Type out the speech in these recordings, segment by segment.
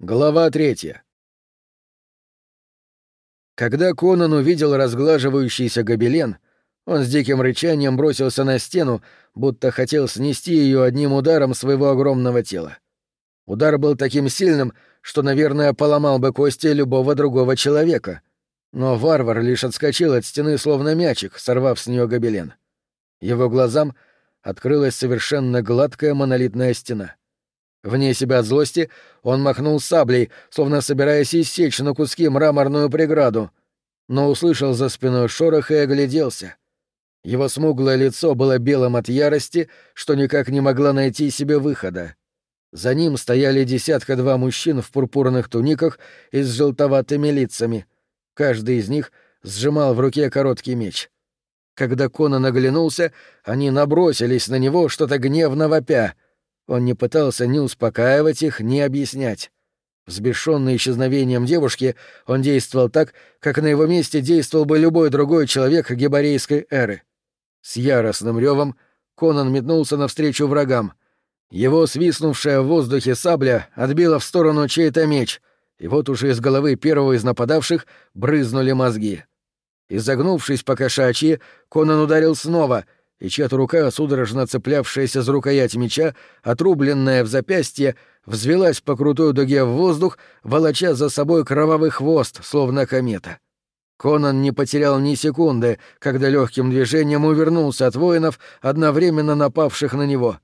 Глава третья. Когда Конан увидел разглаживающийся гобелен, он с диким рычанием бросился на стену, будто хотел снести ее одним ударом своего огромного тела. Удар был таким сильным, что, наверное, поломал бы кости любого другого человека. Но варвар лишь отскочил от стены, словно мячик, сорвав с нее гобелен. Его глазам открылась совершенно гладкая монолитная стена. Вне себя от злости он махнул саблей, словно собираясь иссечь на куски мраморную преграду, но услышал за спиной шорох и огляделся. Его смуглое лицо было белым от ярости, что никак не могла найти себе выхода. За ним стояли десятка-два мужчин в пурпурных туниках и с желтоватыми лицами. Каждый из них сжимал в руке короткий меч. Когда Конан оглянулся, они набросились на него, что-то гневно вопя — он не пытался ни успокаивать их, ни объяснять. Взбешенный исчезновением девушки, он действовал так, как на его месте действовал бы любой другой человек геборейской эры. С яростным ревом Конан метнулся навстречу врагам. Его свистнувшая в воздухе сабля отбила в сторону чей-то меч, и вот уже из головы первого из нападавших брызнули мозги. Изогнувшись по кошачьи, Конан ударил снова — и чья-то рука, судорожно цеплявшаяся за рукоять меча, отрубленная в запястье, взвелась по крутой дуге в воздух, волоча за собой кровавый хвост, словно комета. Конан не потерял ни секунды, когда легким движением увернулся от воинов, одновременно напавших на него.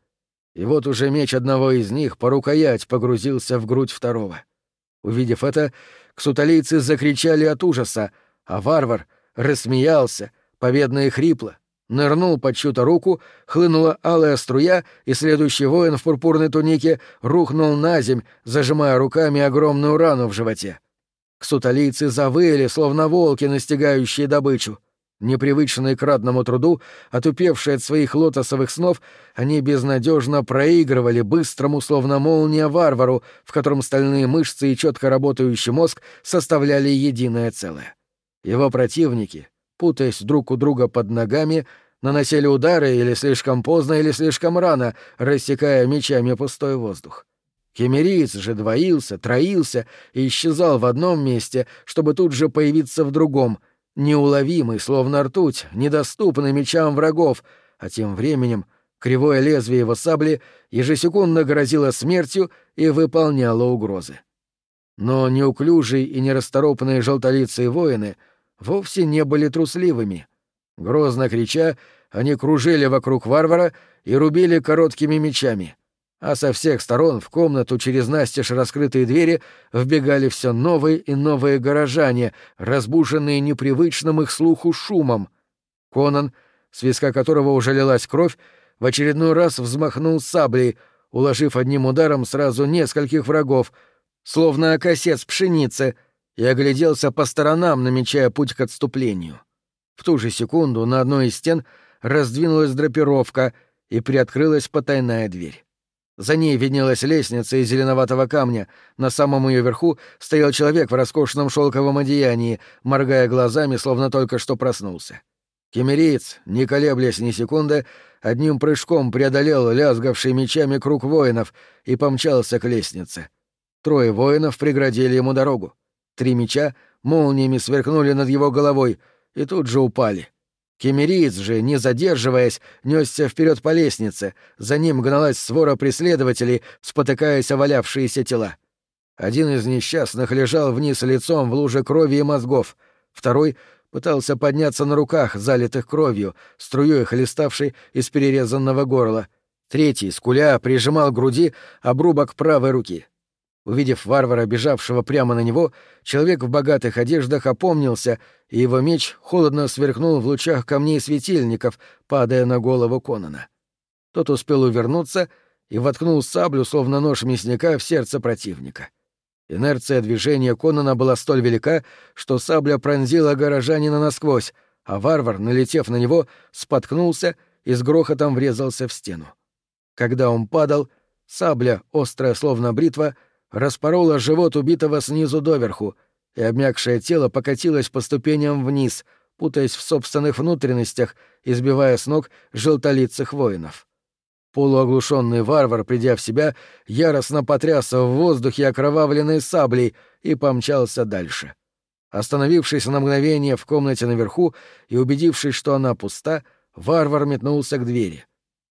И вот уже меч одного из них по рукоять погрузился в грудь второго. Увидев это, ксуталийцы закричали от ужаса, а варвар рассмеялся, победно и хрипло, Нырнул под чью-то руку, хлынула алая струя, и следующий воин в пурпурной тунике рухнул на земь, зажимая руками огромную рану в животе. Ксуталийцы завыли, словно волки, настигающие добычу. Непривычные к ратному труду, отупевшие от своих лотосовых снов, они безнадежно проигрывали быстрому, словно молния, варвару, в котором стальные мышцы и четко работающий мозг составляли единое целое. Его противники, путаясь друг у друга под ногами, наносили удары или слишком поздно, или слишком рано, рассекая мечами пустой воздух. Кемериец же двоился, троился и исчезал в одном месте, чтобы тут же появиться в другом, неуловимый, словно ртуть, недоступный мечам врагов, а тем временем кривое лезвие его сабли ежесекундно грозило смертью и выполняло угрозы. Но неуклюжие и нерасторопные желтолицые воины — вовсе не были трусливыми. Грозно крича, они кружили вокруг варвара и рубили короткими мечами. А со всех сторон в комнату через настежь раскрытые двери вбегали все новые и новые горожане, разбуженные непривычным их слуху шумом. Конан, с виска которого уже лилась кровь, в очередной раз взмахнул саблей, уложив одним ударом сразу нескольких врагов, словно окосец пшеницы — и огляделся по сторонам, намечая путь к отступлению. В ту же секунду на одной из стен раздвинулась драпировка и приоткрылась потайная дверь. За ней виднелась лестница из зеленоватого камня. На самом ее верху стоял человек в роскошном шелковом одеянии, моргая глазами, словно только что проснулся. Кемериец, не колеблясь ни секунды, одним прыжком преодолел лязгавший мечами круг воинов и помчался к лестнице. Трое воинов преградили ему дорогу. Три меча молниями сверкнули над его головой и тут же упали. Кемериец же, не задерживаясь, несся вперед по лестнице, за ним гналась свора преследователей, спотыкаясь о валявшиеся тела. Один из несчастных лежал вниз лицом в луже крови и мозгов, второй пытался подняться на руках, залитых кровью, струей хлеставшей из перерезанного горла. Третий, скуля, прижимал груди обрубок правой руки. Увидев варвара, бежавшего прямо на него, человек в богатых одеждах опомнился, и его меч холодно сверкнул в лучах камней светильников, падая на голову Конона. Тот успел увернуться и воткнул саблю, словно нож мясника, в сердце противника. Инерция движения Конона была столь велика, что сабля пронзила горожанина насквозь, а варвар, налетев на него, споткнулся и с грохотом врезался в стену. Когда он падал, сабля, острая словно бритва, — распорола живот убитого снизу доверху, и обмякшее тело покатилось по ступеням вниз, путаясь в собственных внутренностях, избивая с ног желтолицых воинов. Полуоглушенный варвар, придя в себя, яростно потрясся в воздухе окровавленной саблей и помчался дальше. Остановившись на мгновение в комнате наверху и убедившись, что она пуста, варвар метнулся к двери.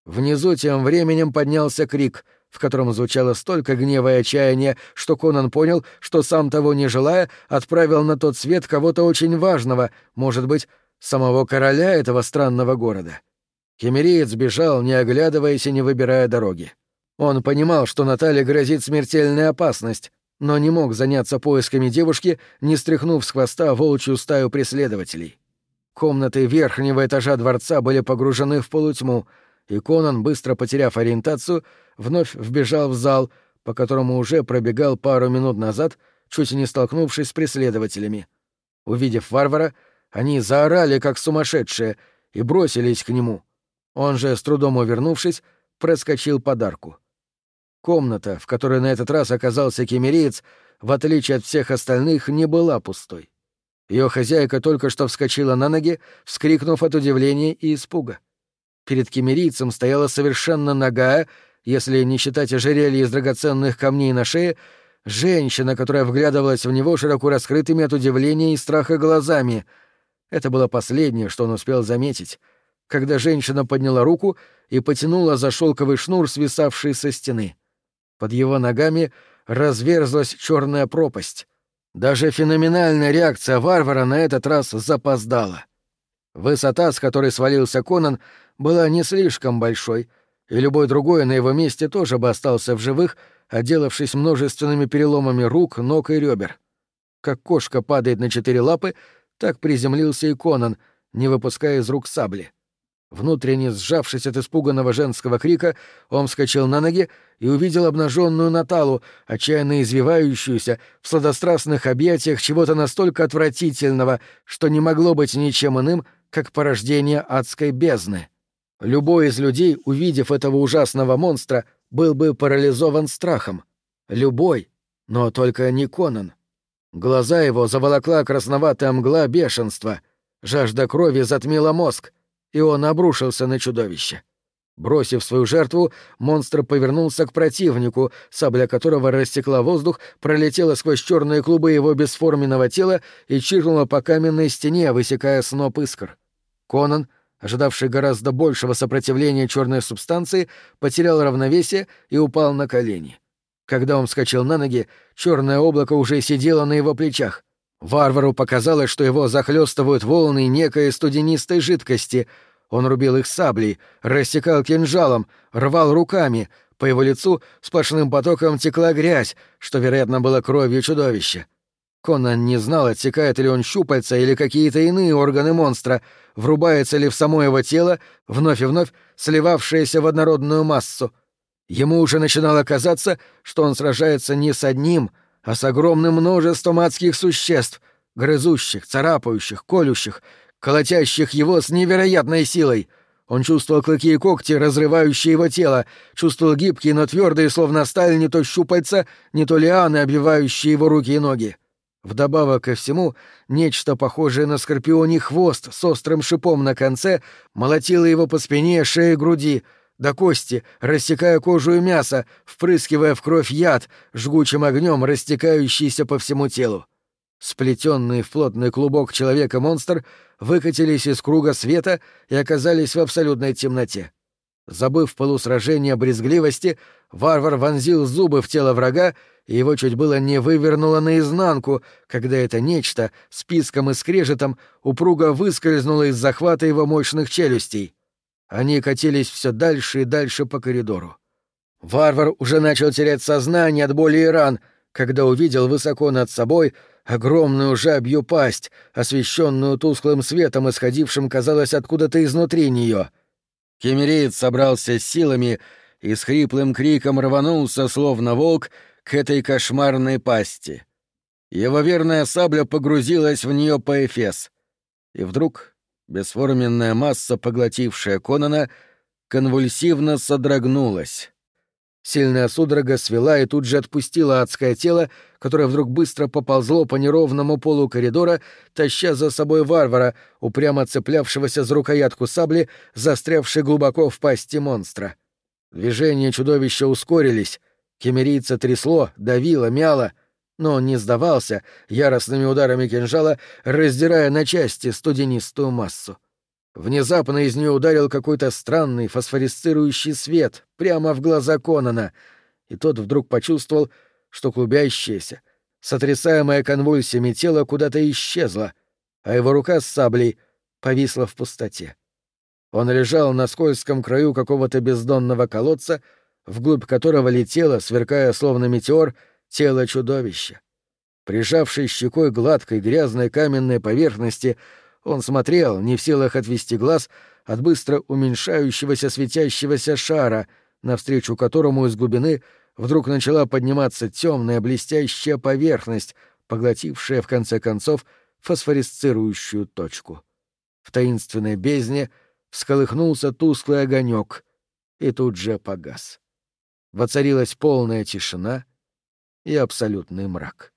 Внизу тем временем поднялся крик, в котором звучало столько гнева и отчаяния, что Конан понял, что сам того не желая, отправил на тот свет кого-то очень важного, может быть, самого короля этого странного города. Кемериец бежал, не оглядываясь и не выбирая дороги. Он понимал, что Наталье грозит смертельная опасность, но не мог заняться поисками девушки, не стряхнув с хвоста волчью стаю преследователей. Комнаты верхнего этажа дворца были погружены в полутьму, и Конан, быстро потеряв ориентацию, вновь вбежал в зал, по которому уже пробегал пару минут назад, чуть не столкнувшись с преследователями. Увидев варвара, они заорали, как сумасшедшие, и бросились к нему. Он же, с трудом увернувшись, проскочил подарку. Комната, в которой на этот раз оказался кемериец, в отличие от всех остальных, не была пустой. Ее хозяйка только что вскочила на ноги, вскрикнув от удивления и испуга. Перед кемерийцем стояла совершенно нагая, если не считать ожерелья из драгоценных камней на шее, женщина, которая вглядывалась в него широко раскрытыми от удивления и страха глазами. Это было последнее, что он успел заметить, когда женщина подняла руку и потянула за шелковый шнур, свисавший со стены. Под его ногами разверзлась черная пропасть. Даже феноменальная реакция варвара на этот раз запоздала. Высота, с которой свалился Конан, была не слишком большой, и любой другой на его месте тоже бы остался в живых, отделавшись множественными переломами рук, ног и ребер. Как кошка падает на четыре лапы, так приземлился и Конан, не выпуская из рук сабли. Внутренне сжавшись от испуганного женского крика, он вскочил на ноги и увидел обнаженную Наталу, отчаянно извивающуюся в сладострастных объятиях чего-то настолько отвратительного, что не могло быть ничем иным, как порождение адской бездны. Любой из людей, увидев этого ужасного монстра, был бы парализован страхом. Любой, но только не Конан. Глаза его заволокла красноватая мгла бешенства. Жажда крови затмила мозг — и он обрушился на чудовище. Бросив свою жертву, монстр повернулся к противнику, сабля которого рассекла воздух, пролетела сквозь черные клубы его бесформенного тела и чиркнула по каменной стене, высекая сноп искр. Конан, ожидавший гораздо большего сопротивления черной субстанции, потерял равновесие и упал на колени. Когда он вскочил на ноги, черное облако уже сидело на его плечах. Варвару показалось, что его захлестывают волны некой студенистой жидкости. Он рубил их саблей, рассекал кинжалом, рвал руками. По его лицу сплошным потоком текла грязь, что, вероятно, было кровью чудовища. Конан не знал, отсекает ли он щупальца или какие-то иные органы монстра, врубается ли в само его тело, вновь и вновь сливавшееся в однородную массу. Ему уже начинало казаться, что он сражается не с одним — а с огромным множеством адских существ, грызущих, царапающих, колющих, колотящих его с невероятной силой. Он чувствовал клыки и когти, разрывающие его тело, чувствовал гибкие, но твердые, словно сталь, не то щупальца, не то лианы, обвивающие его руки и ноги. Вдобавок ко всему, нечто похожее на скорпионий хвост с острым шипом на конце молотило его по спине, шее груди — до кости, рассекая кожу и мясо, впрыскивая в кровь яд, жгучим огнем растекающийся по всему телу. Сплетенный в плотный клубок человека-монстр выкатились из круга света и оказались в абсолютной темноте. Забыв полусражения брезгливости, варвар вонзил зубы в тело врага, и его чуть было не вывернуло наизнанку, когда это нечто с писком и скрежетом упруго выскользнуло из захвата его мощных челюстей. Они катились все дальше и дальше по коридору. Варвар уже начал терять сознание от боли и ран, когда увидел высоко над собой огромную жабью пасть, освещенную тусклым светом, исходившим, казалось, откуда-то изнутри нее. Кемереец собрался с силами и с хриплым криком рванулся, словно волк, к этой кошмарной пасти. Его верная сабля погрузилась в нее по эфес. И вдруг Бесформенная масса, поглотившая Конана, конвульсивно содрогнулась. Сильная судорога свела и тут же отпустила адское тело, которое вдруг быстро поползло по неровному полу коридора, таща за собой варвара, упрямо цеплявшегося за рукоятку сабли, застрявшей глубоко в пасти монстра. Движения чудовища ускорились, кемерийца трясло, давило, мяло, но он не сдавался, яростными ударами кинжала раздирая на части студенистую массу. Внезапно из нее ударил какой-то странный фосфорисцирующий свет прямо в глаза Конана, и тот вдруг почувствовал, что клубящееся, сотрясаемое конвульсиями тело куда-то исчезло, а его рука с саблей повисла в пустоте. Он лежал на скользком краю какого-то бездонного колодца, вглубь которого летело, сверкая словно метеор, тело чудовища. Прижавшись щекой гладкой грязной каменной поверхности, он смотрел, не в силах отвести глаз от быстро уменьшающегося светящегося шара, навстречу которому из глубины вдруг начала подниматься темная блестящая поверхность, поглотившая в конце концов фосфорисцирующую точку. В таинственной бездне всколыхнулся тусклый огонек и тут же погас. Воцарилась полная тишина и абсолютный мрак.